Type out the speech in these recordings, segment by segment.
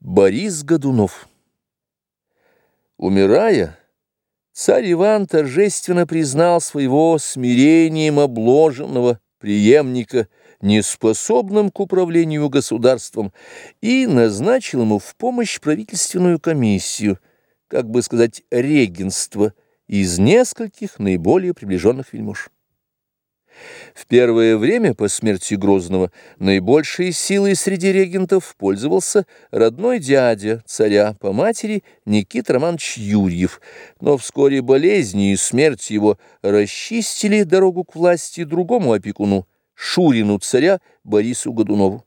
Борис Годунов Умирая, царь Иван торжественно признал своего смирением обложенного преемника неспособным к управлению государством и назначил ему в помощь правительственную комиссию, как бы сказать, регенство из нескольких наиболее приближенных вельмож. В первое время по смерти Грозного наибольшей силой среди регентов пользовался родной дядя царя по матери Никита Романович Юрьев, но вскоре болезни и смерть его расчистили дорогу к власти другому опекуну, Шурину царя Борису Годунову.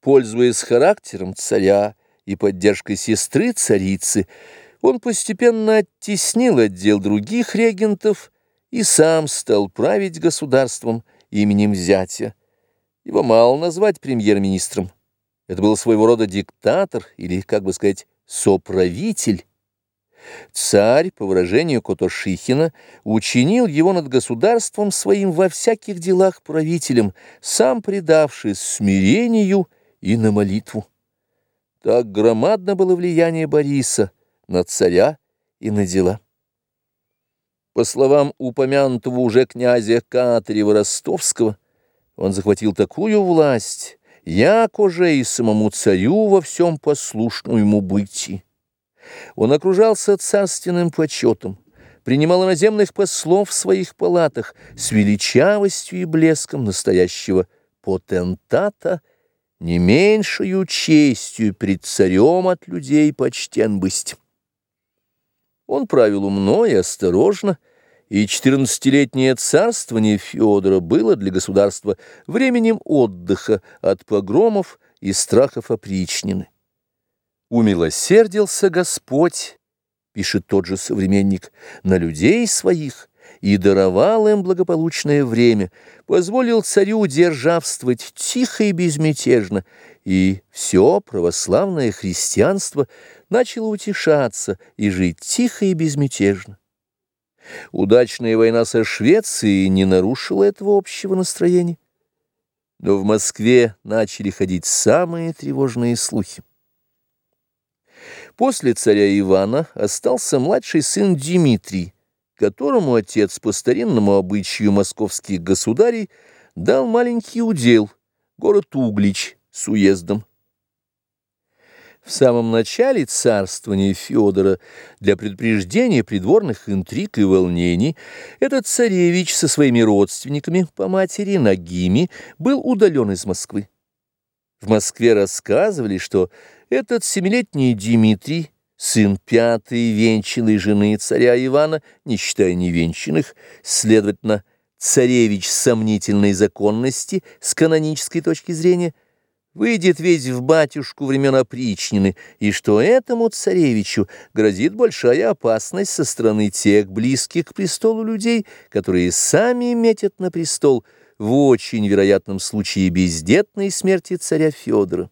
Пользуясь характером царя и поддержкой сестры царицы, он постепенно оттеснил отдел других регентов и сам стал править государством именем зятя. Его мало назвать премьер-министром. Это был своего рода диктатор или, как бы сказать, соправитель. Царь, по выражению Котошихина, учинил его над государством своим во всяких делах правителем, сам предавшись смирению и на молитву. Так громадно было влияние Бориса на царя и на дела. По словам упомянутого уже князя Катарева Ростовского, он захватил такую власть, як уже и самому царю во всем послушному ему бытии. Он окружался царственным почетом, принимал иноземных послов в своих палатах с величавостью и блеском настоящего потентата, не меньшую честью пред царем от людей почтен быть. Он правил умно и осторожно, и четырнадцатилетнее царствование Федора было для государства временем отдыха от погромов и страхов опричнины. «Умилосердился Господь», — пишет тот же современник, — «на людей своих» и даровал им благополучное время, позволил царю державствовать тихо и безмятежно, и все православное христианство начало утешаться и жить тихо и безмятежно. Удачная война со Швецией не нарушила этого общего настроения. Но в Москве начали ходить самые тревожные слухи. После царя Ивана остался младший сын Дмитрий, которому отец по старинному обычаю московских государей дал маленький удел, город Углич с уездом. В самом начале царствования Федора для предупреждения придворных интриг и волнений этот царевич со своими родственниками по матери Нагими был удален из Москвы. В Москве рассказывали, что этот семилетний Дмитрий, сын пятой венчанной жены царя Ивана, не считая невенчанных, следовательно, царевич сомнительной законности с канонической точки зрения – выйдет весь в батюшку времен опричнины, и что этому царевичу грозит большая опасность со стороны тех близких к престолу людей, которые сами метят на престол в очень вероятном случае бездетной смерти царя Федора.